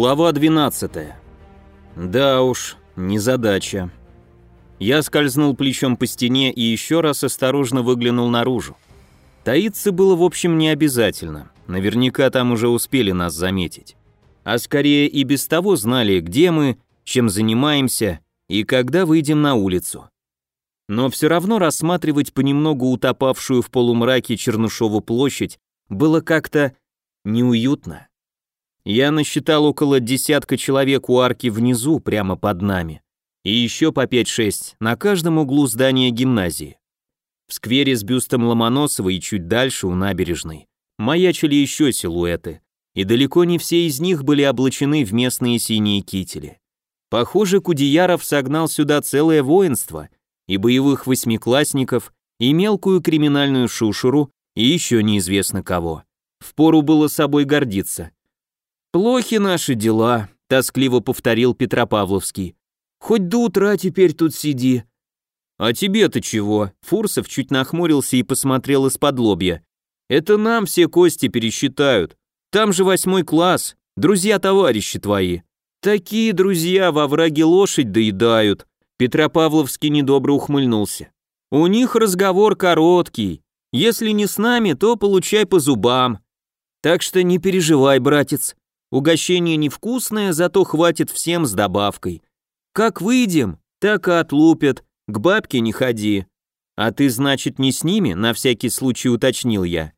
Глава 12. Да уж, незадача. Я скользнул плечом по стене и еще раз осторожно выглянул наружу. Таиться было, в общем, не обязательно. Наверняка там уже успели нас заметить. А скорее и без того знали, где мы, чем занимаемся и когда выйдем на улицу. Но все равно рассматривать понемногу утопавшую в полумраке Чернышову площадь было как-то неуютно. Я насчитал около десятка человек у арки внизу, прямо под нами. И еще по 5-6 на каждом углу здания гимназии. В сквере с бюстом Ломоносова и чуть дальше, у набережной, маячили еще силуэты, и далеко не все из них были облачены в местные синие кители. Похоже, Кудеяров согнал сюда целое воинство, и боевых восьмиклассников, и мелкую криминальную шушеру, и еще неизвестно кого. Впору было собой гордиться. «Плохи наши дела», — тоскливо повторил Петропавловский. «Хоть до утра теперь тут сиди». «А тебе-то чего?» Фурсов чуть нахмурился и посмотрел из-под лобья. «Это нам все кости пересчитают. Там же восьмой класс, друзья-товарищи твои». «Такие друзья во враге лошадь доедают», Петропавловский недобро ухмыльнулся. «У них разговор короткий. Если не с нами, то получай по зубам. Так что не переживай, братец. Угощение невкусное, зато хватит всем с добавкой. Как выйдем, так и отлупят, к бабке не ходи. А ты, значит, не с ними, на всякий случай уточнил я.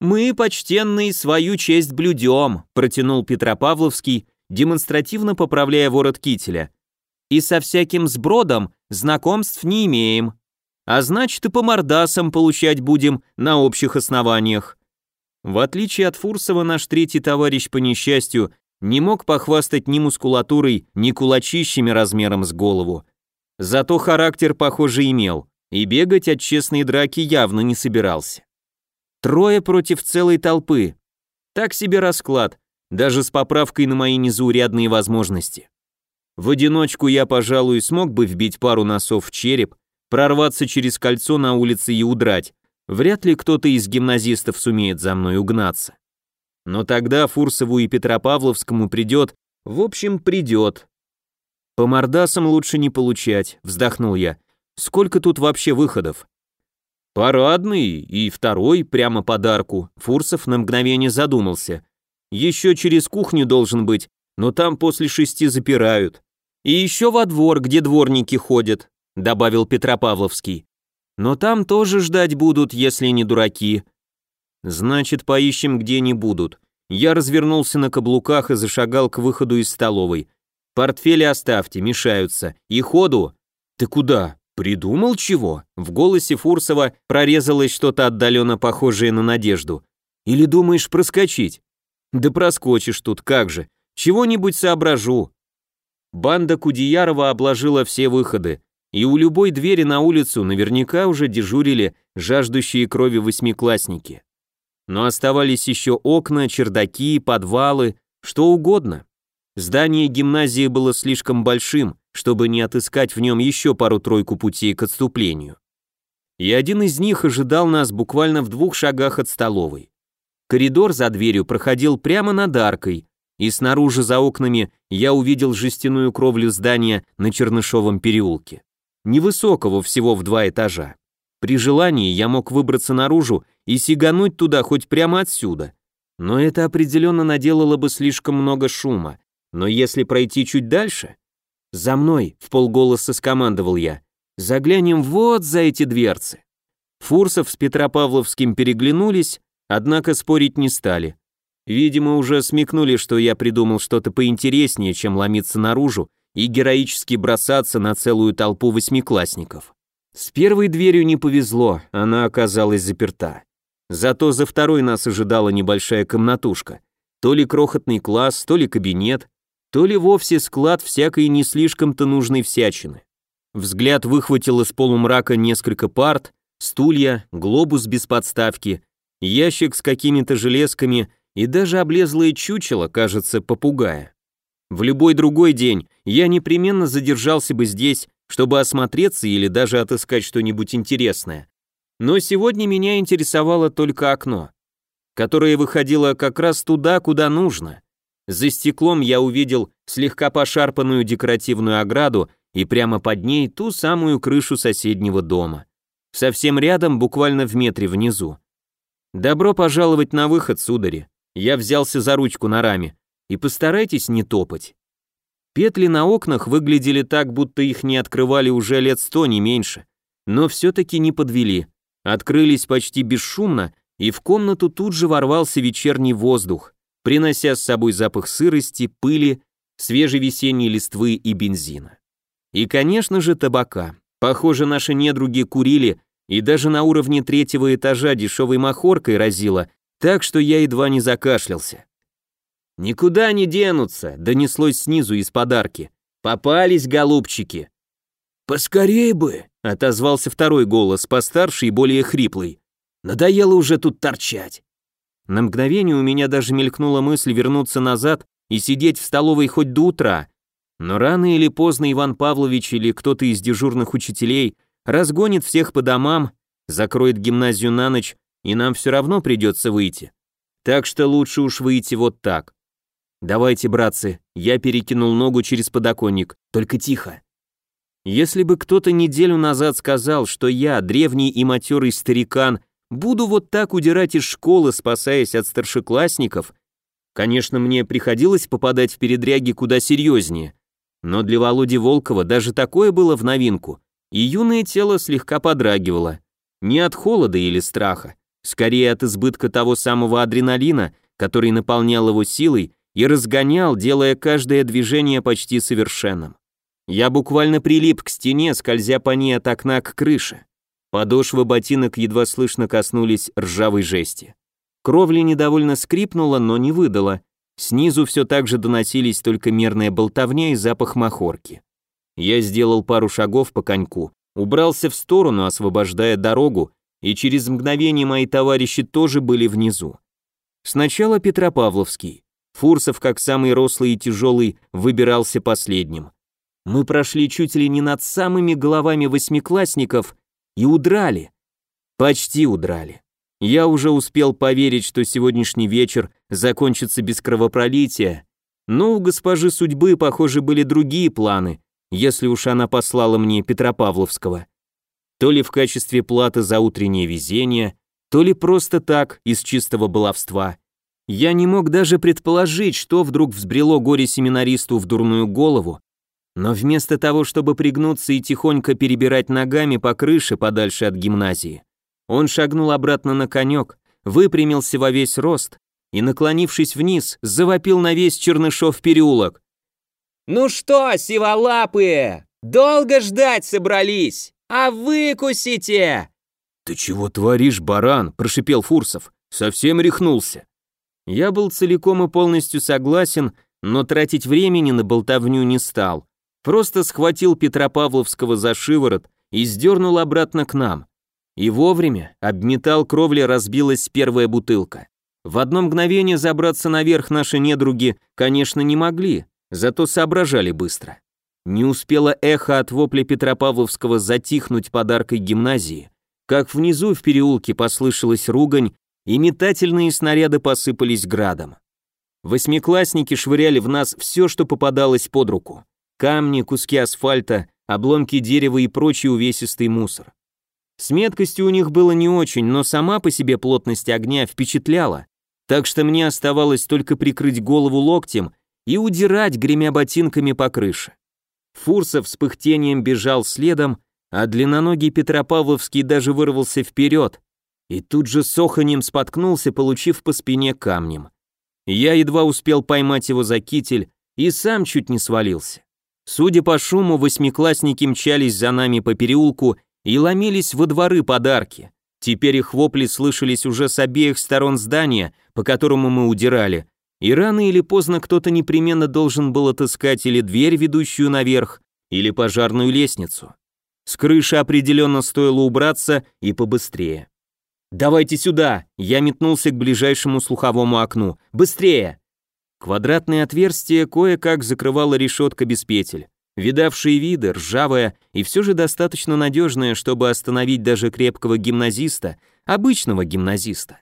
Мы, почтенные, свою честь блюдем, протянул Петропавловский, демонстративно поправляя ворот кителя. И со всяким сбродом знакомств не имеем. А значит, и по мордасам получать будем на общих основаниях. В отличие от Фурсова, наш третий товарищ по несчастью не мог похвастать ни мускулатурой, ни кулачищами размером с голову. Зато характер, похоже, имел, и бегать от честной драки явно не собирался. Трое против целой толпы. Так себе расклад, даже с поправкой на мои незаурядные возможности. В одиночку я, пожалуй, смог бы вбить пару носов в череп, прорваться через кольцо на улице и удрать, Вряд ли кто-то из гимназистов сумеет за мной угнаться. Но тогда Фурсову и Петропавловскому придет, в общем, придет. По мордасам лучше не получать, вздохнул я. Сколько тут вообще выходов? Парадный и второй прямо подарку. Фурсов на мгновение задумался. Еще через кухню должен быть, но там после шести запирают. И еще во двор, где дворники ходят, добавил Петропавловский. Но там тоже ждать будут, если не дураки. Значит, поищем, где не будут. Я развернулся на каблуках и зашагал к выходу из столовой. Портфели оставьте, мешаются. И ходу. Ты куда? Придумал чего? В голосе Фурсова прорезалось что-то отдаленно похожее на надежду. Или думаешь проскочить? Да проскочишь тут, как же. Чего-нибудь соображу. Банда Кудеярова обложила все выходы и у любой двери на улицу наверняка уже дежурили жаждущие крови восьмиклассники. Но оставались еще окна, чердаки, подвалы, что угодно. Здание гимназии было слишком большим, чтобы не отыскать в нем еще пару-тройку путей к отступлению. И один из них ожидал нас буквально в двух шагах от столовой. Коридор за дверью проходил прямо над аркой, и снаружи за окнами я увидел жестяную кровлю здания на Чернышовом переулке невысокого всего в два этажа. При желании я мог выбраться наружу и сигануть туда хоть прямо отсюда. Но это определенно наделало бы слишком много шума. Но если пройти чуть дальше... «За мной!» — в полголоса скомандовал я. «Заглянем вот за эти дверцы». Фурсов с Петропавловским переглянулись, однако спорить не стали. Видимо, уже смекнули, что я придумал что-то поинтереснее, чем ломиться наружу и героически бросаться на целую толпу восьмиклассников. С первой дверью не повезло, она оказалась заперта. Зато за второй нас ожидала небольшая комнатушка. То ли крохотный класс, то ли кабинет, то ли вовсе склад всякой не слишком-то нужной всячины. Взгляд выхватил из полумрака несколько парт, стулья, глобус без подставки, ящик с какими-то железками и даже облезлое чучело, кажется, попугая. В любой другой день я непременно задержался бы здесь, чтобы осмотреться или даже отыскать что-нибудь интересное. Но сегодня меня интересовало только окно, которое выходило как раз туда, куда нужно. За стеклом я увидел слегка пошарпанную декоративную ограду и прямо под ней ту самую крышу соседнего дома. Совсем рядом, буквально в метре внизу. «Добро пожаловать на выход, судари». Я взялся за ручку на раме. «И постарайтесь не топать». Петли на окнах выглядели так, будто их не открывали уже лет сто, не меньше. Но все-таки не подвели. Открылись почти бесшумно, и в комнату тут же ворвался вечерний воздух, принося с собой запах сырости, пыли, свежей весенней листвы и бензина. И, конечно же, табака. Похоже, наши недруги курили, и даже на уровне третьего этажа дешевой махоркой разило, так что я едва не закашлялся. «Никуда не денутся», — донеслось снизу из подарки. «Попались, голубчики». «Поскорей бы», — отозвался второй голос, постарше и более хриплый. «Надоело уже тут торчать». На мгновение у меня даже мелькнула мысль вернуться назад и сидеть в столовой хоть до утра. Но рано или поздно Иван Павлович или кто-то из дежурных учителей разгонит всех по домам, закроет гимназию на ночь, и нам все равно придется выйти. Так что лучше уж выйти вот так. Давайте, братцы, я перекинул ногу через подоконник, только тихо. Если бы кто-то неделю назад сказал, что я, древний и матерый старикан, буду вот так удирать из школы, спасаясь от старшеклассников, конечно, мне приходилось попадать в передряги куда серьезнее, но для Володи Волкова даже такое было в новинку, и юное тело слегка подрагивало. Не от холода или страха, скорее от избытка того самого адреналина, который наполнял его силой и разгонял, делая каждое движение почти совершенным. Я буквально прилип к стене, скользя по ней от окна к крыше. Подошвы ботинок едва слышно коснулись ржавой жести. Кровля недовольно скрипнула, но не выдала. Снизу все так же доносились только мерная болтовня и запах махорки. Я сделал пару шагов по коньку, убрался в сторону, освобождая дорогу, и через мгновение мои товарищи тоже были внизу. Сначала Петропавловский. Фурсов, как самый рослый и тяжелый, выбирался последним. Мы прошли чуть ли не над самыми головами восьмиклассников и удрали. Почти удрали. Я уже успел поверить, что сегодняшний вечер закончится без кровопролития, но у госпожи судьбы, похоже, были другие планы, если уж она послала мне Петропавловского. То ли в качестве платы за утреннее везение, то ли просто так, из чистого баловства. Я не мог даже предположить, что вдруг взбрело горе-семинаристу в дурную голову, но вместо того, чтобы пригнуться и тихонько перебирать ногами по крыше подальше от гимназии, он шагнул обратно на конек, выпрямился во весь рост и, наклонившись вниз, завопил на весь Чернышов переулок. «Ну что, сиволапые, долго ждать собрались? А выкусите!» «Ты чего творишь, баран?» – прошипел Фурсов. «Совсем рехнулся». Я был целиком и полностью согласен, но тратить времени на болтовню не стал. Просто схватил Петропавловского за шиворот и сдернул обратно к нам. И вовремя об металл кровли разбилась первая бутылка. В одно мгновение забраться наверх наши недруги, конечно, не могли, зато соображали быстро. Не успело эхо от вопля Петропавловского затихнуть подаркой гимназии, как внизу в переулке послышалась ругань, и метательные снаряды посыпались градом. Восьмиклассники швыряли в нас все, что попадалось под руку камни, куски асфальта, обломки дерева и прочий увесистый мусор. С меткостью у них было не очень, но сама по себе плотность огня впечатляла, так что мне оставалось только прикрыть голову локтем и удирать, гремя ботинками по крыше. Фурсов с пыхтением бежал следом, а длинноногий Петропавловский даже вырвался вперед, и тут же с оханьем споткнулся, получив по спине камнем. Я едва успел поймать его за китель и сам чуть не свалился. Судя по шуму, восьмиклассники мчались за нами по переулку и ломились во дворы подарки. Теперь их вопли слышались уже с обеих сторон здания, по которому мы удирали, и рано или поздно кто-то непременно должен был отыскать или дверь, ведущую наверх, или пожарную лестницу. С крыши определенно стоило убраться и побыстрее. «Давайте сюда!» Я метнулся к ближайшему слуховому окну. «Быстрее!» Квадратное отверстие кое-как закрывала решетка без петель. Видавшие виды, ржавая и все же достаточно надежная, чтобы остановить даже крепкого гимназиста, обычного гимназиста.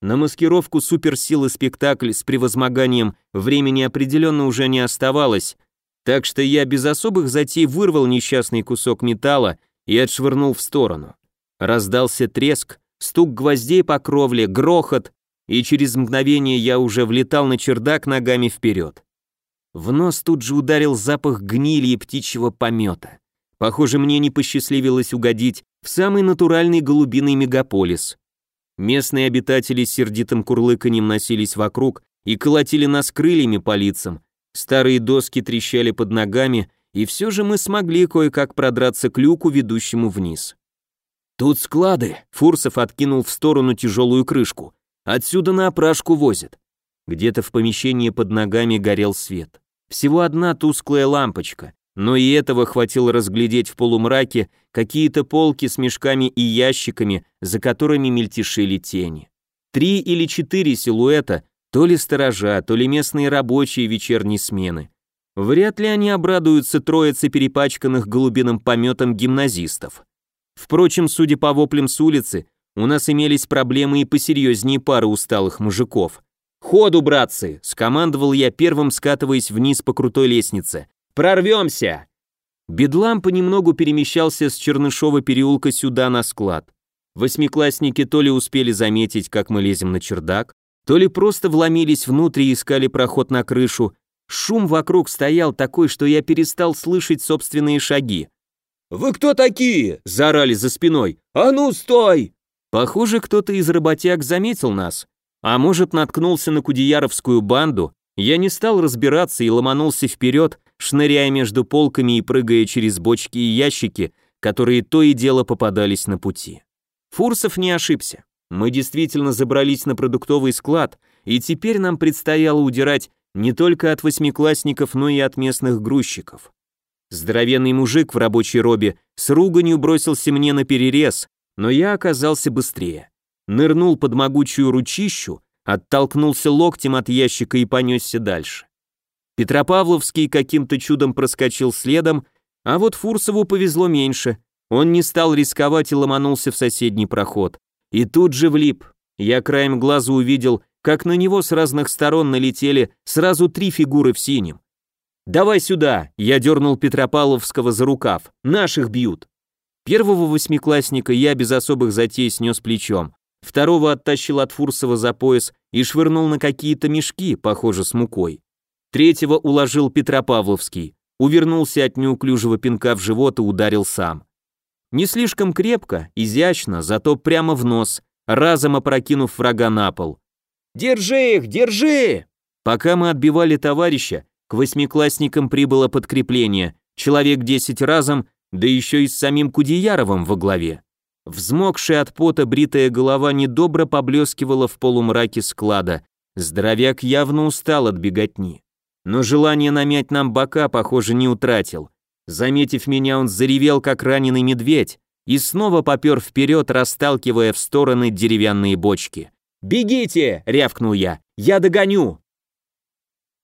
На маскировку суперсилы спектакль с превозмоганием времени определенно уже не оставалось, так что я без особых затей вырвал несчастный кусок металла и отшвырнул в сторону. Раздался треск, стук гвоздей по кровле, грохот, и через мгновение я уже влетал на чердак ногами вперед. В нос тут же ударил запах гнили и птичьего помета. Похоже, мне не посчастливилось угодить в самый натуральный голубиный мегаполис. Местные обитатели с сердитым курлыканьем носились вокруг и колотили нас крыльями по лицам. Старые доски трещали под ногами, и все же мы смогли кое-как продраться к люку, ведущему вниз. «Тут склады», — Фурсов откинул в сторону тяжелую крышку. «Отсюда на опрашку возят». Где-то в помещении под ногами горел свет. Всего одна тусклая лампочка, но и этого хватило разглядеть в полумраке какие-то полки с мешками и ящиками, за которыми мельтешили тени. Три или четыре силуэта, то ли сторожа, то ли местные рабочие вечерней смены. Вряд ли они обрадуются троице перепачканных голубиным пометом гимназистов. Впрочем, судя по воплям с улицы, у нас имелись проблемы и посерьезнее пары усталых мужиков. «Ходу, братцы!» — скомандовал я первым, скатываясь вниз по крутой лестнице. «Прорвемся!» Бедлам понемногу перемещался с Чернышова переулка сюда на склад. Восьмиклассники то ли успели заметить, как мы лезем на чердак, то ли просто вломились внутрь и искали проход на крышу. Шум вокруг стоял такой, что я перестал слышать собственные шаги. «Вы кто такие?» – заорали за спиной. «А ну, стой!» Похоже, кто-то из работяг заметил нас. А может, наткнулся на Кудеяровскую банду, я не стал разбираться и ломанулся вперед, шныряя между полками и прыгая через бочки и ящики, которые то и дело попадались на пути. Фурсов не ошибся. Мы действительно забрались на продуктовый склад, и теперь нам предстояло удирать не только от восьмиклассников, но и от местных грузчиков. Здоровенный мужик в рабочей робе с руганью бросился мне на перерез, но я оказался быстрее нырнул под могучую ручищу, оттолкнулся локтем от ящика и понесся дальше. Петропавловский каким-то чудом проскочил следом, а вот Фурсову повезло меньше. Он не стал рисковать и ломанулся в соседний проход. И тут же влип. Я краем глаза увидел, как на него с разных сторон налетели сразу три фигуры в синем. «Давай сюда!» — я дернул Петропавловского за рукав. «Наших бьют!» Первого восьмиклассника я без особых затей снес плечом второго оттащил от Фурсова за пояс и швырнул на какие-то мешки, похоже, с мукой. Третьего уложил Петропавловский, увернулся от неуклюжего пинка в живот и ударил сам. Не слишком крепко, изящно, зато прямо в нос, разом опрокинув врага на пол. «Держи их, держи!» Пока мы отбивали товарища, к восьмиклассникам прибыло подкрепление, человек десять разом, да еще и с самим Кудеяровым во главе. Взмокшая от пота бритая голова недобро поблескивала в полумраке склада. Здоровяк явно устал от беготни. Но желание намять нам бока, похоже, не утратил. Заметив меня, он заревел, как раненый медведь, и снова попер вперед, расталкивая в стороны деревянные бочки. «Бегите!» — рявкнул я. «Я догоню!»